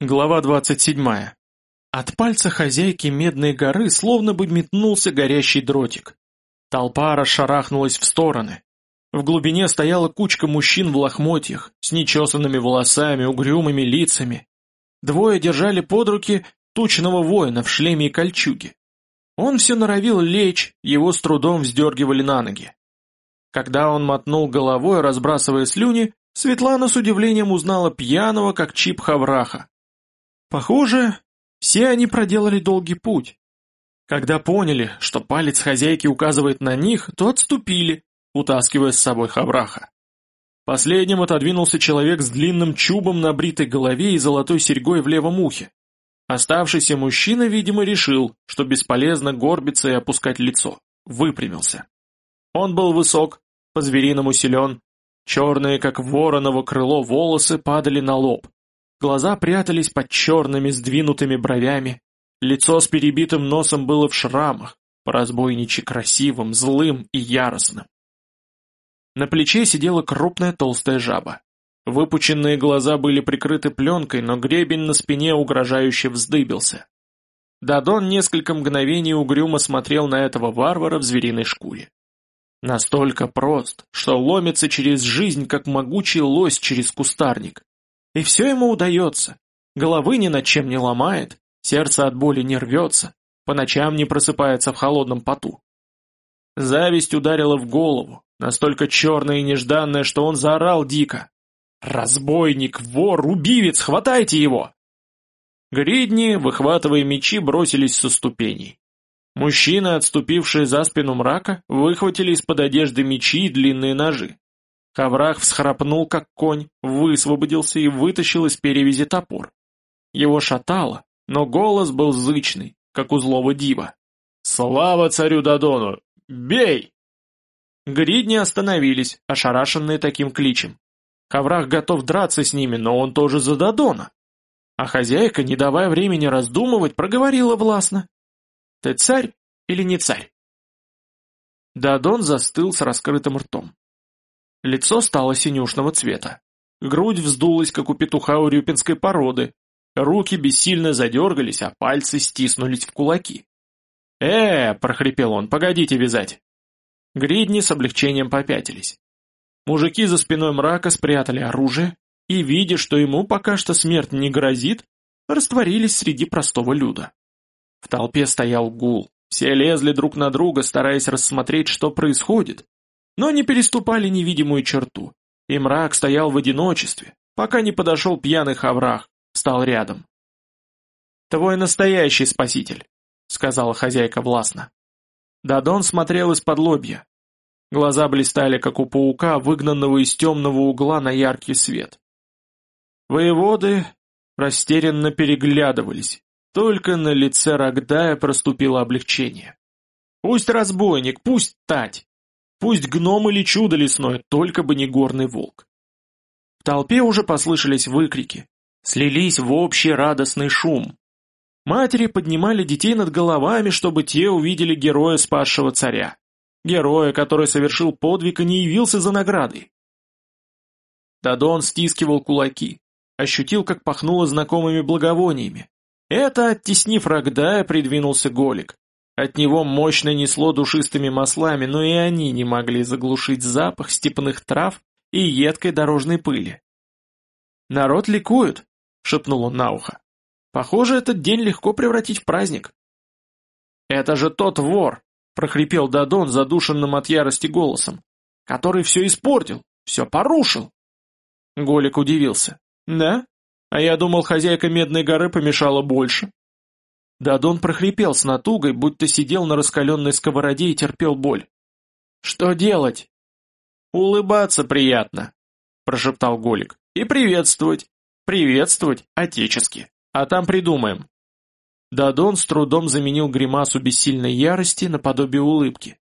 Глава 27. От пальца хозяйки Медной горы словно бы метнулся горящий дротик. Толпа расшарахнулась в стороны. В глубине стояла кучка мужчин в лохмотьях, с нечесанными волосами, угрюмыми лицами. Двое держали под руки тучного воина в шлеме и кольчуге. Он все норовил лечь, его с трудом вздергивали на ноги. Когда он мотнул головой, разбрасывая слюни, Светлана с удивлением узнала пьяного, как чип Хавраха. Похоже, все они проделали долгий путь. Когда поняли, что палец хозяйки указывает на них, то отступили, утаскивая с собой Хавраха. Последним отодвинулся человек с длинным чубом на бритой голове и золотой серьгой в левом ухе. Оставшийся мужчина, видимо, решил, что бесполезно горбиться и опускать лицо. Выпрямился. Он был высок, по-звериному силен, черные, как вороново крыло, волосы падали на лоб. Глаза прятались под черными сдвинутыми бровями, лицо с перебитым носом было в шрамах, по-разбойничьи красивым, злым и яростным. На плече сидела крупная толстая жаба. Выпученные глаза были прикрыты пленкой, но гребень на спине угрожающе вздыбился. Дадон несколько мгновений угрюмо смотрел на этого варвара в звериной шкуре. Настолько прост, что ломится через жизнь, как могучий лось через кустарник. И все ему удается. Головы ни над чем не ломает, сердце от боли не рвется, по ночам не просыпается в холодном поту. Зависть ударила в голову, настолько черная и нежданная, что он заорал дико. «Разбойник, вор, убивец, хватайте его!» Гридни, выхватывая мечи, бросились со ступеней. Мужчины, отступившие за спину мрака, выхватили из-под одежды мечи и длинные ножи. Хаврах всхрапнул, как конь, высвободился и вытащил из перевязи топор. Его шатало, но голос был зычный, как у злого дива. «Слава царю Дадону! Бей!» Гридни остановились, ошарашенные таким кличем. Хаврах готов драться с ними, но он тоже за Дадона. А хозяйка, не давая времени раздумывать, проговорила властно. «Ты царь или не царь?» Дадон застыл с раскрытым ртом. Лицо стало синюшного цвета. Грудь вздулась, как у петуха урюпинской породы. Руки бессильно задергались, а пальцы стиснулись в кулаки. «Э, -э — прохрипел он, — погодите вязать!» Гридни с облегчением попятились. Мужики за спиной мрака спрятали оружие и, видя, что ему пока что смерть не грозит, растворились среди простого люда. В толпе стоял гул. Все лезли друг на друга, стараясь рассмотреть, что происходит, но не переступали невидимую черту, и мрак стоял в одиночестве, пока не подошел пьяный хаврах, стал рядом. «Твой настоящий спаситель», — сказала хозяйка властно. Дадон смотрел из-под лобья. Глаза блистали, как у паука, выгнанного из темного угла на яркий свет. Воеводы растерянно переглядывались, только на лице Рогдая проступило облегчение. «Пусть разбойник, пусть тать! Пусть гном или чудо лесное, только бы не горный волк. В толпе уже послышались выкрики, слились в общий радостный шум. Матери поднимали детей над головами, чтобы те увидели героя спасшего царя. Героя, который совершил подвиг и не явился за наградой. Дадон стискивал кулаки, ощутил, как пахнуло знакомыми благовониями. Это, оттеснив Рогдая, придвинулся Голик. От него мощно несло душистыми маслами, но и они не могли заглушить запах степных трав и едкой дорожной пыли. «Народ ликует», — шепнул он на ухо. «Похоже, этот день легко превратить в праздник». «Это же тот вор», — прохрипел Дадон задушенным от ярости голосом, «который все испортил, все порушил». Голик удивился. «Да? А я думал, хозяйка Медной горы помешала больше». Дадон прохрипел с натугой, будто сидел на раскаленной сковороде и терпел боль. «Что делать?» «Улыбаться приятно», — прошептал Голик. «И приветствовать. Приветствовать отечески. А там придумаем». Дадон с трудом заменил гримасу бессильной ярости наподобие улыбки.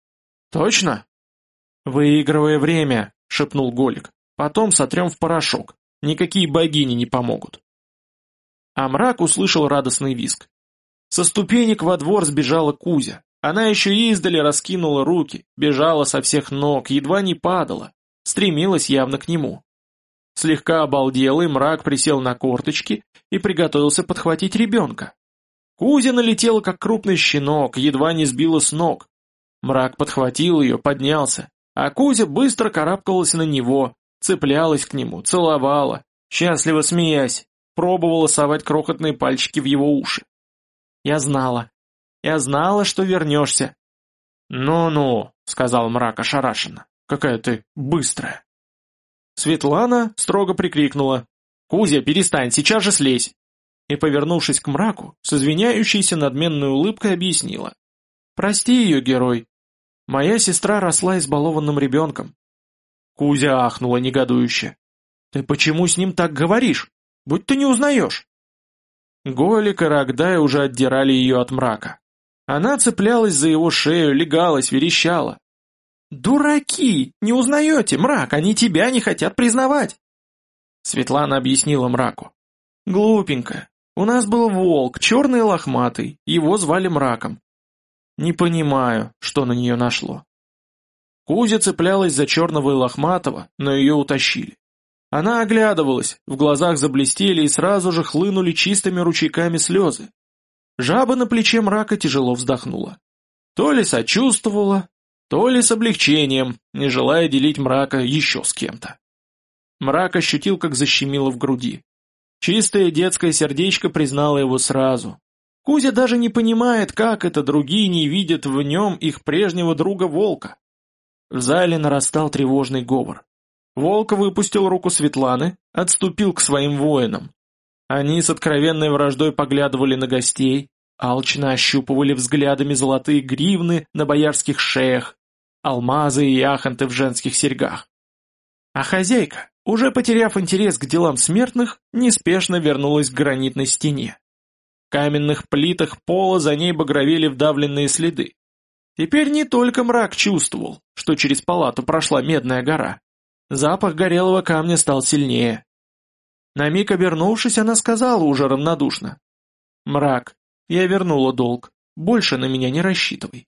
«Точно?» «Выигрывая время», — шепнул Голик. «Потом сотрем в порошок. Никакие богини не помогут». А мрак услышал радостный визг. Со ступенек во двор сбежала Кузя. Она еще издали раскинула руки, бежала со всех ног, едва не падала, стремилась явно к нему. Слегка обалделый, мрак присел на корточки и приготовился подхватить ребенка. Кузя налетела, как крупный щенок, едва не сбила с ног. Мрак подхватил ее, поднялся, а Кузя быстро карабкалась на него, цеплялась к нему, целовала, счастливо смеясь, пробовала совать крохотные пальчики в его уши. «Я знала. Я знала, что вернешься». «Ну-ну», — сказал мрак ошарашенно, — «какая ты быстрая». Светлана строго прикрикнула. «Кузя, перестань, сейчас же слезь!» И, повернувшись к мраку, с извиняющейся надменной улыбкой объяснила. «Прости ее, герой. Моя сестра росла избалованным ребенком». Кузя ахнула негодующе. «Ты почему с ним так говоришь? Будь ты не узнаешь!» Голик и Рогдай уже отдирали ее от мрака. Она цеплялась за его шею, легалась, верещала. «Дураки! Не узнаете, мрак, они тебя не хотят признавать!» Светлана объяснила мраку. «Глупенькая, у нас был волк, черный и лохматый, его звали мраком. Не понимаю, что на нее нашло». Кузя цеплялась за черного и лохматого, но ее утащили. Она оглядывалась, в глазах заблестели и сразу же хлынули чистыми ручейками слезы. Жаба на плече мрака тяжело вздохнула. То ли сочувствовала, то ли с облегчением, не желая делить мрака еще с кем-то. Мрак ощутил, как защемило в груди. Чистое детское сердечко признало его сразу. Кузя даже не понимает, как это другие не видят в нем их прежнего друга-волка. В зале нарастал тревожный говор. Волк выпустил руку Светланы, отступил к своим воинам. Они с откровенной враждой поглядывали на гостей, алчно ощупывали взглядами золотые гривны на боярских шеях, алмазы и яхонты в женских серьгах. А хозяйка, уже потеряв интерес к делам смертных, неспешно вернулась к гранитной стене. В каменных плитах пола за ней багровели вдавленные следы. Теперь не только мрак чувствовал, что через палату прошла медная гора. Запах горелого камня стал сильнее. На миг обернувшись, она сказала уже равнодушно. «Мрак, я вернула долг, больше на меня не рассчитывай».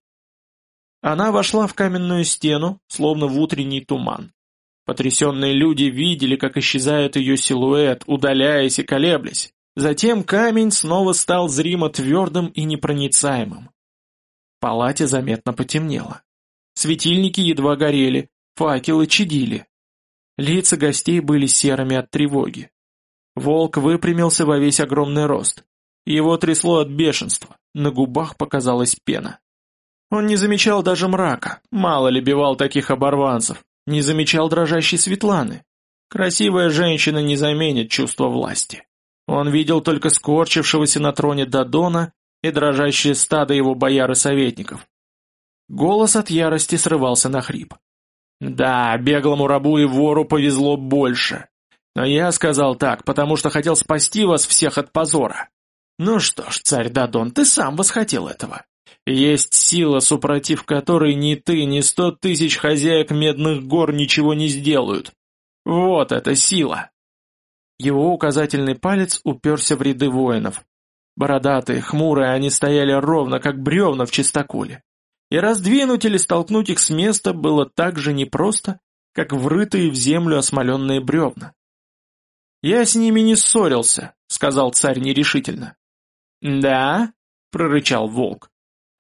Она вошла в каменную стену, словно в утренний туман. Потрясенные люди видели, как исчезает ее силуэт, удаляясь и колеблясь. Затем камень снова стал зримо твердым и непроницаемым. В палате заметно потемнело. Светильники едва горели, факелы чадили. Лица гостей были серыми от тревоги. Волк выпрямился во весь огромный рост. Его трясло от бешенства, на губах показалась пена. Он не замечал даже мрака, мало ли бивал таких оборванцев, не замечал дрожащей Светланы. Красивая женщина не заменит чувство власти. Он видел только скорчившегося на троне Дадона и дрожащее стадо его бояр и советников. Голос от ярости срывался на хрип. «Да, беглому рабу и вору повезло больше. Но я сказал так, потому что хотел спасти вас всех от позора. Ну что ж, царь Дадон, ты сам восхотел этого. Есть сила, супротив которой ни ты, ни сто тысяч хозяек медных гор ничего не сделают. Вот эта сила!» Его указательный палец уперся в ряды воинов. Бородатые, хмурые, они стояли ровно, как бревна в чистоколе. И раздвинуть или столкнуть их с места было так же непросто, как врытые в землю осмоленные бревна. «Я с ними не ссорился», — сказал царь нерешительно. «Да?» — прорычал волк.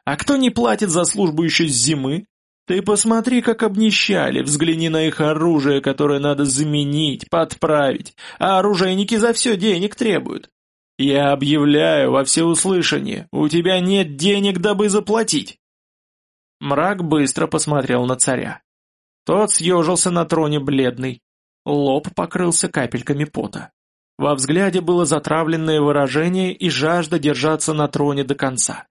А кто не платит за службу еще с зимы? Ты посмотри, как обнищали, взгляни на их оружие, которое надо заменить, подправить, а оружейники за все денег требуют. Я объявляю во всеуслышание, у тебя нет денег, дабы заплатить. Мрак быстро посмотрел на царя. Тот съежился на троне бледный, лоб покрылся капельками пота. Во взгляде было затравленное выражение и жажда держаться на троне до конца.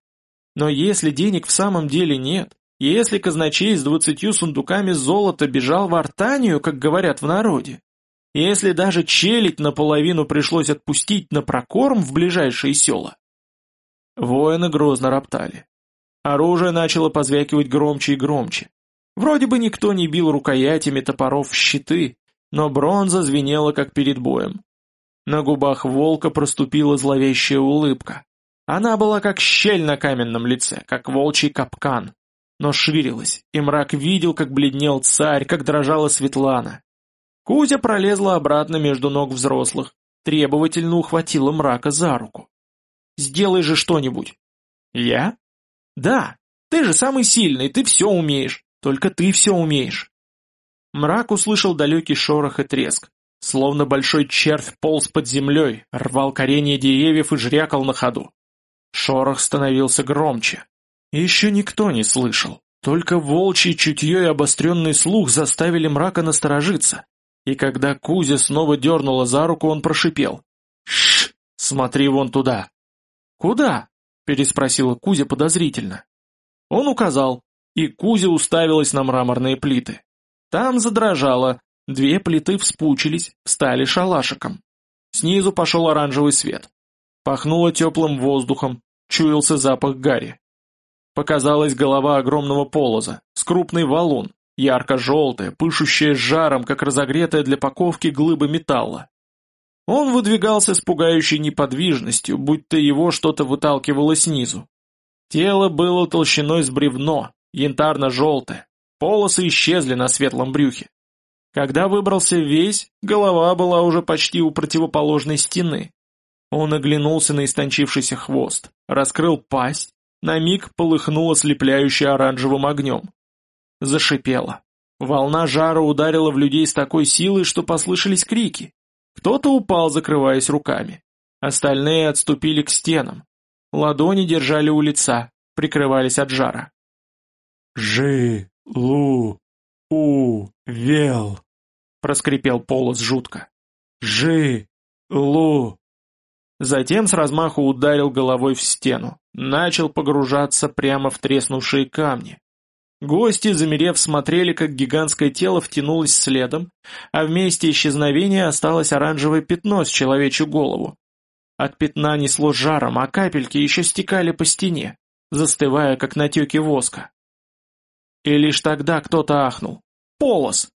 Но если денег в самом деле нет, если казначей с двадцатью сундуками золота бежал в Артанию, как говорят в народе, если даже челядь наполовину пришлось отпустить на прокорм в ближайшие села. Воины грозно роптали. Оружие начало позвякивать громче и громче. Вроде бы никто не бил рукоятями топоров в щиты, но бронза звенела как перед боем. На губах волка проступила зловещая улыбка. Она была как щель на каменном лице, как волчий капкан, но ширилась, и мрак видел, как бледнел царь, как дрожала Светлана. Кузя пролезла обратно между ног взрослых, требовательно ухватила мрака за руку. «Сделай же что-нибудь!» «Я?» «Да, ты же самый сильный, ты все умеешь, только ты все умеешь!» Мрак услышал далекий шорох и треск, словно большой червь полз под землей, рвал коренья деревьев и жрякал на ходу. Шорох становился громче. Еще никто не слышал, только волчье чутье и обостренный слух заставили мрака насторожиться. И когда Кузя снова дернула за руку, он прошипел. «Шш! Смотри вон туда!» «Куда?» — переспросила Кузя подозрительно. Он указал, и Кузя уставилась на мраморные плиты. Там задрожало, две плиты вспучились, стали шалашиком. Снизу пошел оранжевый свет. Пахнуло теплым воздухом, чуялся запах гари. Показалась голова огромного полоза, с крупный валун, ярко-желтая, пышущая жаром, как разогретая для паковки глыба металла. Он выдвигался с пугающей неподвижностью, будто его что-то выталкивало снизу. Тело было толщиной с бревно, янтарно-желтое, полосы исчезли на светлом брюхе. Когда выбрался весь, голова была уже почти у противоположной стены. Он оглянулся на истончившийся хвост, раскрыл пасть, на миг полыхнуло ослепляюще оранжевым огнем. Зашипело. Волна жара ударила в людей с такой силой, что послышались крики. Кто-то упал, закрываясь руками. Остальные отступили к стенам. Ладони держали у лица, прикрывались от жара. «Жи-лу-у-вел», — проскрипел Полос жутко. «Жи-лу». Затем с размаху ударил головой в стену, начал погружаться прямо в треснувшие камни. Гости, замерев, смотрели, как гигантское тело втянулось следом, а вместе исчезновения осталось оранжевое пятно с человечью голову. От пятна несло жаром, а капельки еще стекали по стене, застывая, как натеки воска. И лишь тогда кто-то ахнул. «Полос!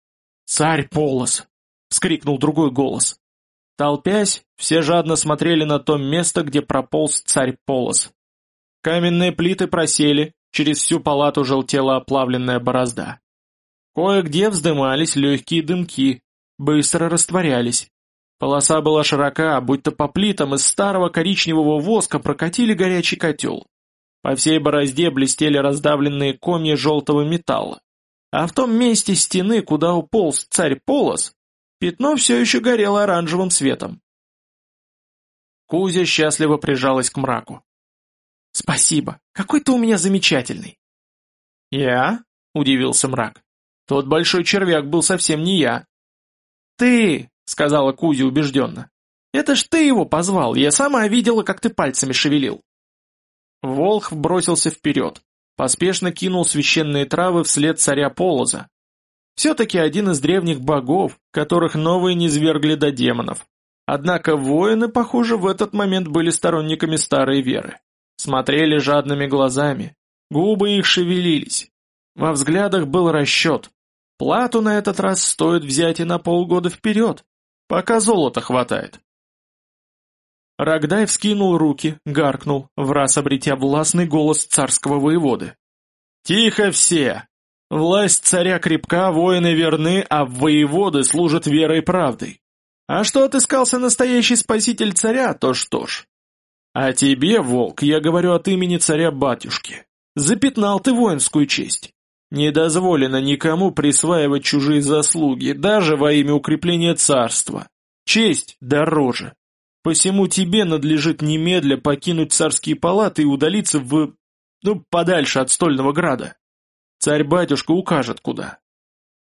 Царь Полос!» — вскрикнул другой голос. Толпясь, все жадно смотрели на то место, где прополз царь Полос. Каменные плиты просели, через всю палату желтела оплавленная борозда. Кое-где вздымались легкие дымки, быстро растворялись. Полоса была широка, будто по плитам из старого коричневого воска прокатили горячий котел. По всей борозде блестели раздавленные комья желтого металла. А в том месте стены, куда уполз царь Полос, пятно все еще горело оранжевым светом. Кузя счастливо прижалась к мраку. «Спасибо, какой ты у меня замечательный!» «Я?» — удивился мрак. «Тот большой червяк был совсем не я». «Ты!» — сказала Кузя убежденно. «Это ж ты его позвал, я сама видела, как ты пальцами шевелил». Волх бросился вперед, поспешно кинул священные травы вслед царя Полоза. Все-таки один из древних богов, которых новые низвергли до демонов. Однако воины, похоже, в этот момент были сторонниками старой веры. Смотрели жадными глазами, губы их шевелились. Во взглядах был расчет. Плату на этот раз стоит взять и на полгода вперед, пока золота хватает. Рогдай вскинул руки, гаркнул, враз обретя властный голос царского воеводы. «Тихо все! Власть царя крепка, воины верны, а воеводы служат верой и правдой. А что отыскался настоящий спаситель царя, то что ж, а тебе, волк, я говорю от имени царя-батюшки. Запятнал ты воинскую честь. Не дозволено никому присваивать чужие заслуги, даже во имя укрепления царства. Честь дороже. Посему тебе надлежит немедля покинуть царские палаты и удалиться в... ну, подальше от стольного града. Царь-батюшка укажет куда.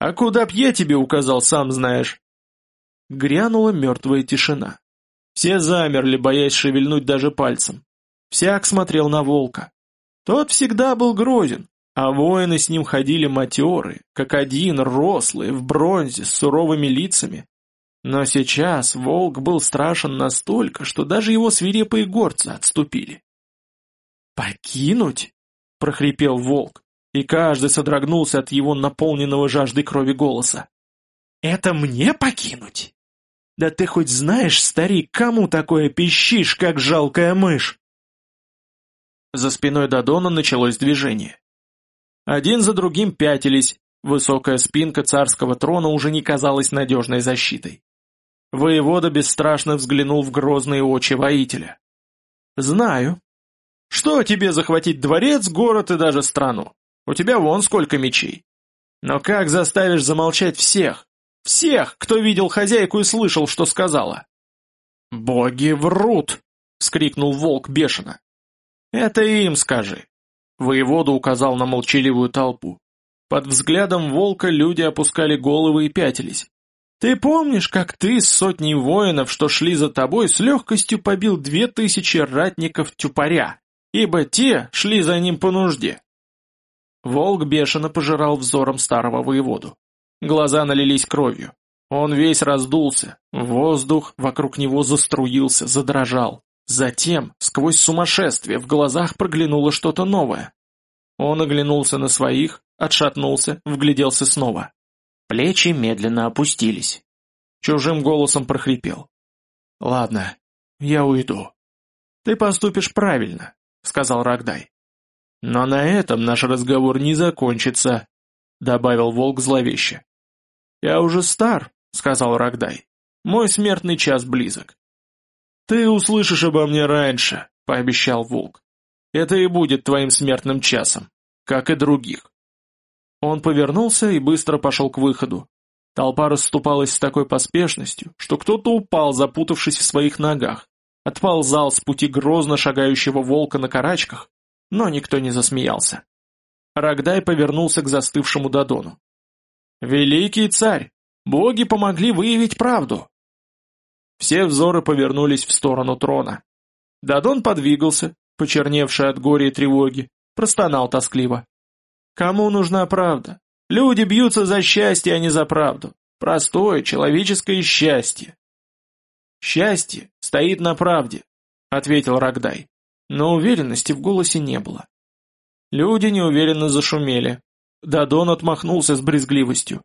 А куда б я тебе указал, сам знаешь. Грянула мертвая тишина. Все замерли, боясь шевельнуть даже пальцем. Всяк смотрел на волка. Тот всегда был грозен, а воины с ним ходили матеры, как один, рослые, в бронзе, с суровыми лицами. Но сейчас волк был страшен настолько, что даже его свирепые горцы отступили. «Покинуть?» — прохрипел волк, и каждый содрогнулся от его наполненного жаждой крови голоса. «Это мне покинуть?» Да ты хоть знаешь, старик, кому такое пищишь, как жалкая мышь?» За спиной Дадона началось движение. Один за другим пятились, Высокая спинка царского трона уже не казалась надежной защитой. Воевода бесстрашно взглянул в грозные очи воителя. «Знаю. Что тебе захватить дворец, город и даже страну? У тебя вон сколько мечей. Но как заставишь замолчать всех? Всех, кто видел хозяйку и слышал, что сказала?» «Боги врут!» — вскрикнул волк бешено. «Это им скажи!» Воевода указал на молчаливую толпу. Под взглядом волка люди опускали головы и пятились. «Ты помнишь, как ты с сотней воинов, что шли за тобой, с легкостью побил две тысячи ратников тюпаря, ибо те шли за ним по нужде?» Волк бешено пожирал взором старого воеводу. Глаза налились кровью. Он весь раздулся, воздух вокруг него заструился, задрожал. Затем, сквозь сумасшествие, в глазах проглянуло что-то новое. Он оглянулся на своих, отшатнулся, вгляделся снова. Плечи медленно опустились. Чужим голосом прохрипел. «Ладно, я уйду». «Ты поступишь правильно», — сказал Рогдай. «Но на этом наш разговор не закончится», — добавил волк зловеще. «Я уже стар», — сказал Рогдай. «Мой смертный час близок». «Ты услышишь обо мне раньше», — пообещал волк. «Это и будет твоим смертным часом, как и других». Он повернулся и быстро пошел к выходу. Толпа расступалась с такой поспешностью, что кто-то упал, запутавшись в своих ногах, отползал с пути грозно шагающего волка на карачках, но никто не засмеялся. Рогдай повернулся к застывшему Дадону. «Великий царь! Боги помогли выявить правду!» Все взоры повернулись в сторону трона. Дадон подвигался, почерневший от горя и тревоги, простонал тоскливо. Кому нужна правда? Люди бьются за счастье, а не за правду. Простое человеческое счастье. Счастье стоит на правде, ответил Рогдай, но уверенности в голосе не было. Люди неуверенно зашумели. Дадон отмахнулся с брезгливостью.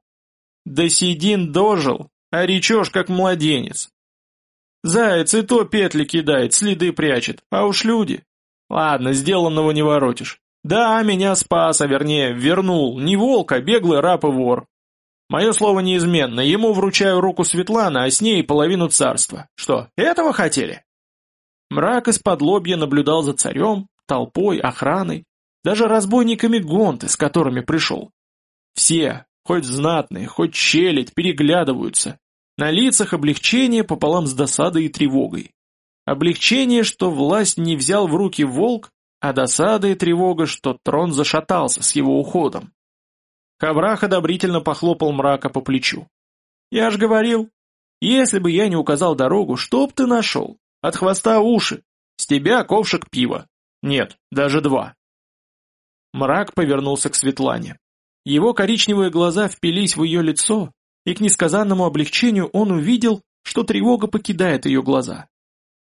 Да Сидин дожил, а речешь как младенец. Заяц и то петли кидает, следы прячет, а уж люди. Ладно, сделанного не воротишь. Да, меня спас, а вернее, вернул, не волк, а беглый раб и вор. Мое слово неизменно, ему вручаю руку Светлана, а с ней половину царства. Что, этого хотели? Мрак из-под лобья наблюдал за царем, толпой, охраной, даже разбойниками гонты, с которыми пришел. Все, хоть знатные, хоть челядь, переглядываются. На лицах облегчение пополам с досадой и тревогой. Облегчение, что власть не взял в руки волк, а досада и тревога, что трон зашатался с его уходом. Хаврах одобрительно похлопал мрака по плечу. «Я ж говорил, если бы я не указал дорогу, что б ты нашел? От хвоста уши, с тебя ковшик пива. Нет, даже два». Мрак повернулся к Светлане. Его коричневые глаза впились в ее лицо, и к несказанному облегчению он увидел, что тревога покидает ее глаза.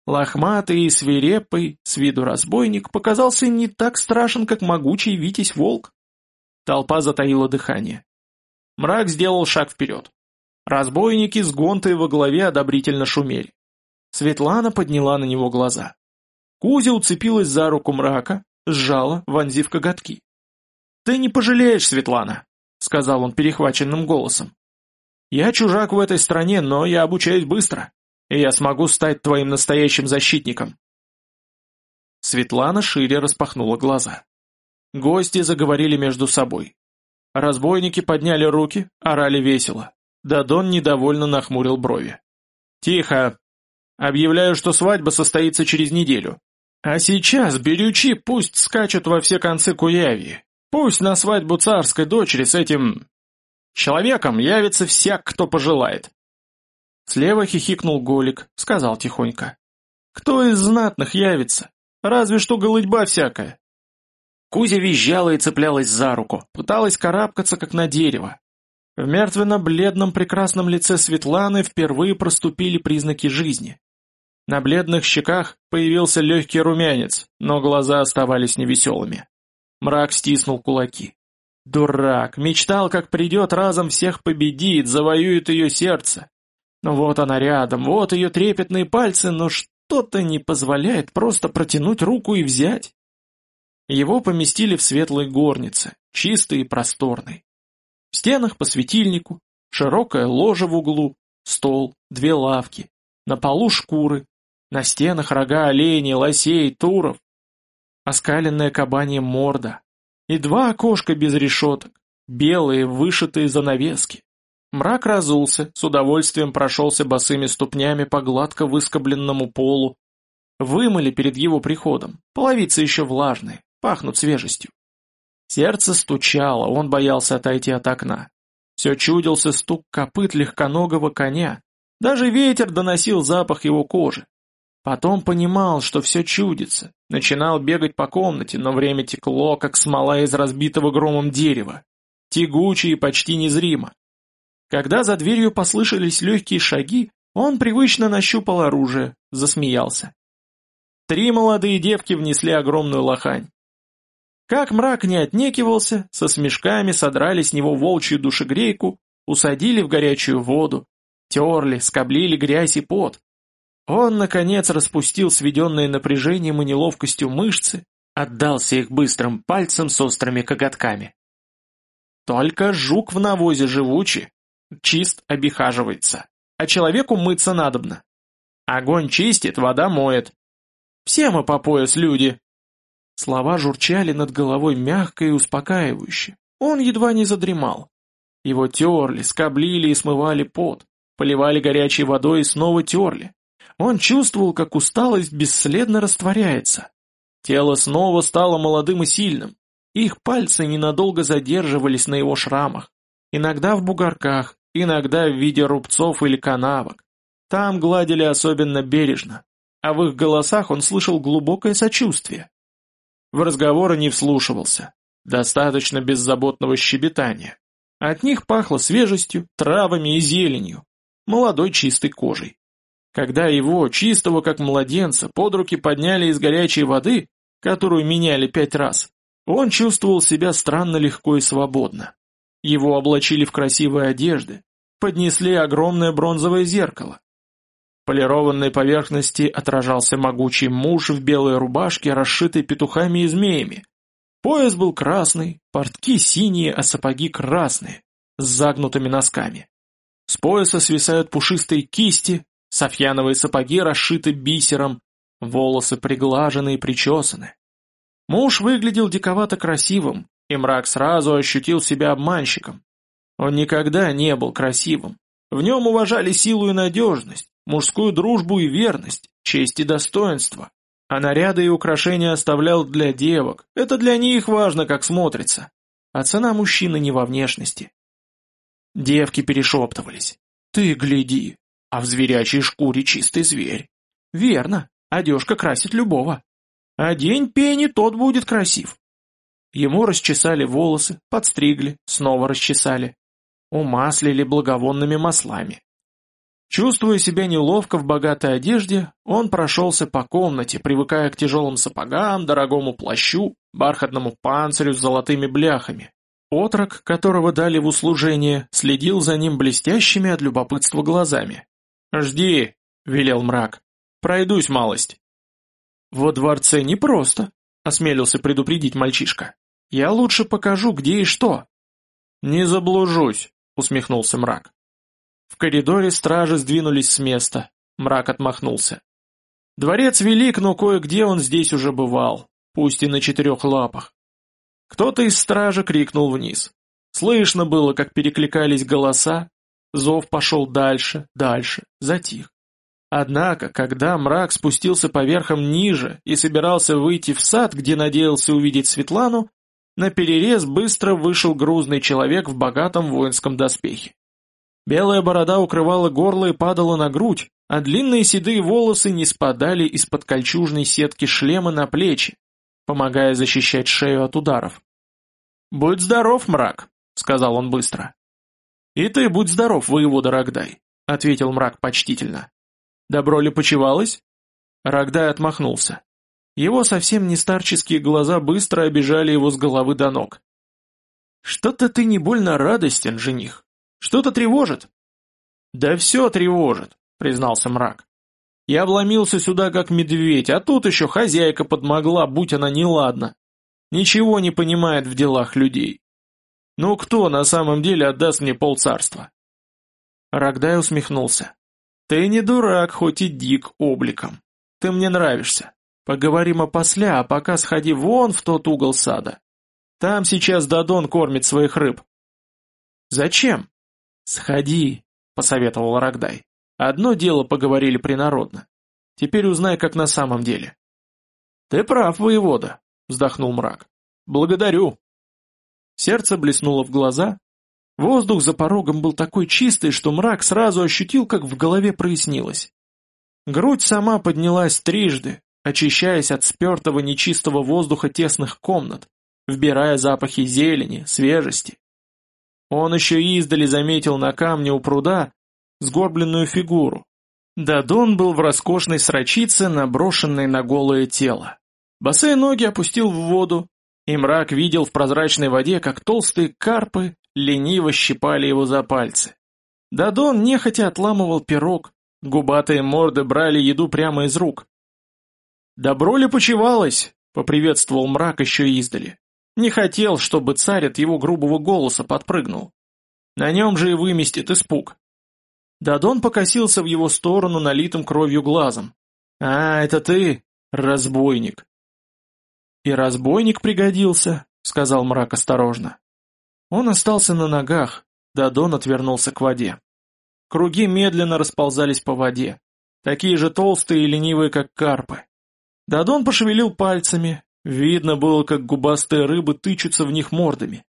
Лохматый и свирепый, с виду разбойник, показался не так страшен, как могучий Витязь-волк. Толпа затаила дыхание. Мрак сделал шаг вперед. Разбойники с гонтой во главе одобрительно шумели. Светлана подняла на него глаза. Кузя уцепилась за руку мрака, сжала, вонзив коготки. «Ты не пожалеешь, Светлана», — сказал он перехваченным голосом. «Я чужак в этой стране, но я обучаюсь быстро и я смогу стать твоим настоящим защитником». Светлана шире распахнула глаза. Гости заговорили между собой. Разбойники подняли руки, орали весело. Дадон недовольно нахмурил брови. «Тихо! Объявляю, что свадьба состоится через неделю. А сейчас берючи пусть скачут во все концы Куяви. Пусть на свадьбу царской дочери с этим... человеком явится всяк, кто пожелает. Слева хихикнул Голик, сказал тихонько. «Кто из знатных явится? Разве что голытьба всякая». Кузя визжала и цеплялась за руку, пыталась карабкаться, как на дерево. В мертвенно-бледном прекрасном лице Светланы впервые проступили признаки жизни. На бледных щеках появился легкий румянец, но глаза оставались невеселыми. Мрак стиснул кулаки. Дурак, мечтал, как придет разом всех победит, завоюет ее сердце. Ну вот она рядом, вот ее трепетные пальцы, но что-то не позволяет просто протянуть руку и взять. Его поместили в светлой горнице, чистой и просторной. В стенах по светильнику, широкое ложе в углу, стол, две лавки, на полу шкуры, на стенах рога оленей, лосей, туров, оскаленная кабанья морда, и два окошка без решеток, белые, вышитые занавески. Мрак разулся, с удовольствием прошелся босыми ступнями по гладко выскобленному полу. Вымыли перед его приходом, половицы еще влажные, пахнут свежестью. Сердце стучало, он боялся отойти от окна. Все чудился стук копыт легконогого коня. Даже ветер доносил запах его кожи. Потом понимал, что все чудится. Начинал бегать по комнате, но время текло, как смола из разбитого громом дерева. Тягуче и почти незримо. Когда за дверью послышались легкие шаги, он привычно нащупал оружие, засмеялся. Три молодые девки внесли огромную лохань. Как мрак не отнекивался, со смешками содрали с него волчью душегрейку, усадили в горячую воду, терли, скоблили грязь и пот, он, наконец, распустил сведенные напряжением и неловкостью мышцы, отдался их быстрым пальцем с острыми коготками. Только жук в навозе живучий, чист обихаживается, а человеку мыться надобно. Огонь чистит, вода моет. Все мы по пояс люди. Слова журчали над головой мягко и успокаивающе. Он едва не задремал. Его терли, скоблили и смывали пот, поливали горячей водой и снова терли. Он чувствовал, как усталость бесследно растворяется. Тело снова стало молодым и сильным. Их пальцы ненадолго задерживались на его шрамах. Иногда в бугорках, иногда в виде рубцов или канавок. Там гладили особенно бережно, а в их голосах он слышал глубокое сочувствие. В разговоры не вслушивался. Достаточно беззаботного щебетания. От них пахло свежестью, травами и зеленью, молодой чистой кожей. Когда его, чистого как младенца, под руки подняли из горячей воды, которую меняли пять раз, он чувствовал себя странно легко и свободно. Его облачили в красивые одежды, поднесли огромное бронзовое зеркало. В полированной поверхности отражался могучий муж в белой рубашке, расшитой петухами и змеями. Пояс был красный, портки синие, а сапоги красные, с загнутыми носками. С пояса свисают пушистые кисти, Софьяновые сапоги расшиты бисером, волосы приглажены и причесаны. Муж выглядел диковато красивым, и мрак сразу ощутил себя обманщиком. Он никогда не был красивым. В нем уважали силу и надежность, мужскую дружбу и верность, честь и достоинство. А наряды и украшения оставлял для девок, это для них важно, как смотрится. А цена мужчины не во внешности. Девки перешептывались. «Ты гляди, а в зверячей шкуре чистый зверь. Верно, одежка красит любого. А день пени тот будет красив. Ему расчесали волосы, подстригли, снова расчесали. Умаслили благовонными маслами. Чувствуя себя неловко в богатой одежде, он прошелся по комнате, привыкая к тяжелым сапогам, дорогому плащу, бархатному панцирю с золотыми бляхами. Отрок, которого дали в услужение, следил за ним блестящими от любопытства глазами. «Жди», — велел мрак. «Пройдусь малость». «Во дворце непросто», — осмелился предупредить мальчишка. «Я лучше покажу, где и что». «Не заблужусь», — усмехнулся мрак. В коридоре стражи сдвинулись с места. Мрак отмахнулся. Дворец велик, но кое-где он здесь уже бывал, пусть и на четырех лапах. Кто-то из стражи крикнул вниз. Слышно было, как перекликались голоса, Зов пошел дальше, дальше, затих. Однако, когда мрак спустился по верхам ниже и собирался выйти в сад, где надеялся увидеть Светлану, на перерез быстро вышел грузный человек в богатом воинском доспехе. Белая борода укрывала горло и падала на грудь, а длинные седые волосы не спадали из-под кольчужной сетки шлема на плечи, помогая защищать шею от ударов. «Будь здоров, мрак», — сказал он быстро. «И ты будь здоров, воевода Рогдай», — ответил мрак почтительно. «Добро ли почевалось?» Рогдай отмахнулся. Его совсем не старческие глаза быстро обижали его с головы до ног. «Что-то ты не больно радостен, жених. Что-то тревожит?» «Да все тревожит», — признался мрак. «Я обломился сюда как медведь, а тут еще хозяйка подмогла, будь она неладна. Ничего не понимает в делах людей. Ну кто на самом деле отдаст мне полцарства? Рогдай усмехнулся. Ты не дурак, хоть и дик обликом. Ты мне нравишься. Поговорим о после, а пока сходи вон в тот угол сада. Там сейчас Дадон кормит своих рыб. Зачем? Сходи, посоветовал Рогдай. Одно дело поговорили принародно. Теперь узнай, как на самом деле. Ты прав, воевода, вздохнул мрак. Благодарю. Сердце блеснуло в глаза. Воздух за порогом был такой чистый, что мрак сразу ощутил, как в голове прояснилось. Грудь сама поднялась трижды, очищаясь от спертого нечистого воздуха тесных комнат, вбирая запахи зелени, свежести. Он еще издали заметил на камне у пруда сгорбленную фигуру. Дадон был в роскошной срочице, наброшенной на голое тело. Босые ноги опустил в воду, и мрак видел в прозрачной воде, как толстые карпы лениво щипали его за пальцы. Дадон нехотя отламывал пирог, губатые морды брали еду прямо из рук. «Добро ли почевалось?» — поприветствовал мрак еще издали. Не хотел, чтобы царь от его грубого голоса подпрыгнул. На нем же и выместит испуг. Дадон покосился в его сторону налитым кровью глазом. «А, это ты, разбойник!» «И разбойник пригодился», — сказал мрак осторожно. Он остался на ногах, Дадон отвернулся к воде. Круги медленно расползались по воде, такие же толстые и ленивые, как карпы. Дадон пошевелил пальцами, видно было, как губастые рыбы тычутся в них мордами.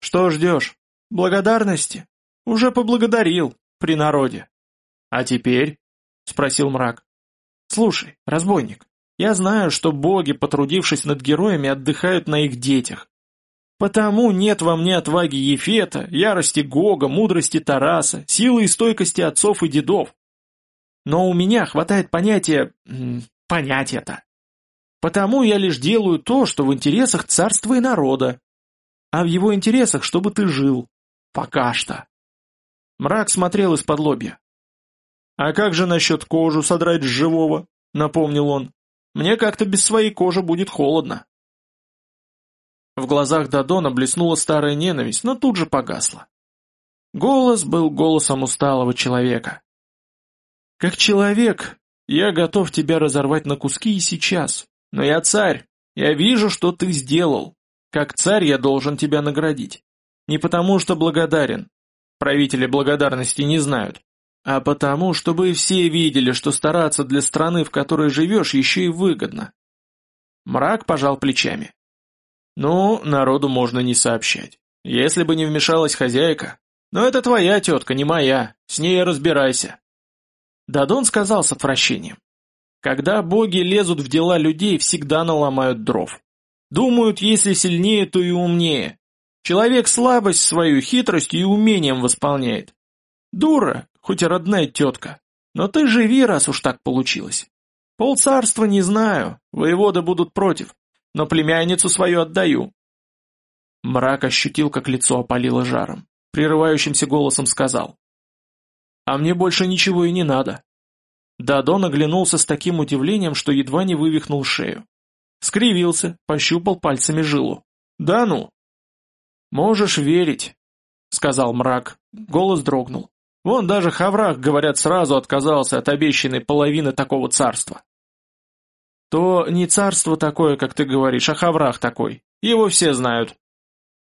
«Что ждешь? Благодарности? Уже поблагодарил, при народе». «А теперь?» — спросил мрак. «Слушай, разбойник, я знаю, что боги, потрудившись над героями, отдыхают на их детях. Потому нет во мне отваги Ефета, ярости Гога, мудрости Тараса, силы и стойкости отцов и дедов. Но у меня хватает понятия... понять это. Потому я лишь делаю то, что в интересах царства и народа. А в его интересах, чтобы ты жил. Пока что. Мрак смотрел из-под лобья. «А как же насчет кожу содрать с живого?» — напомнил он. Мне как-то без своей кожи будет холодно. В глазах Дадона блеснула старая ненависть, но тут же погасла. Голос был голосом усталого человека. «Как человек, я готов тебя разорвать на куски и сейчас, но я царь, я вижу, что ты сделал. Как царь я должен тебя наградить. Не потому, что благодарен. Правители благодарности не знают а потому, чтобы все видели, что стараться для страны, в которой живешь, еще и выгодно. Мрак пожал плечами. Ну, народу можно не сообщать. Если бы не вмешалась хозяйка. Но это твоя тетка, не моя, с ней разбирайся. Дадон сказал с отвращением. Когда боги лезут в дела людей, всегда наломают дров. Думают, если сильнее, то и умнее. Человек слабость свою хитростью и умением восполняет. Дура, хоть и родная тетка. Но ты живи, раз уж так получилось. Полцарства не знаю, воеводы будут против, но племянницу свою отдаю». Мрак ощутил, как лицо опалило жаром. Прерывающимся голосом сказал. «А мне больше ничего и не надо». Дадон оглянулся с таким удивлением, что едва не вывихнул шею. Скривился, пощупал пальцами жилу. «Да ну!» «Можешь верить», — сказал мрак. Голос дрогнул. Вон даже Хаврах, говорят, сразу отказался от обещанной половины такого царства. То не царство такое, как ты говоришь, а Хаврах такой. Его все знают.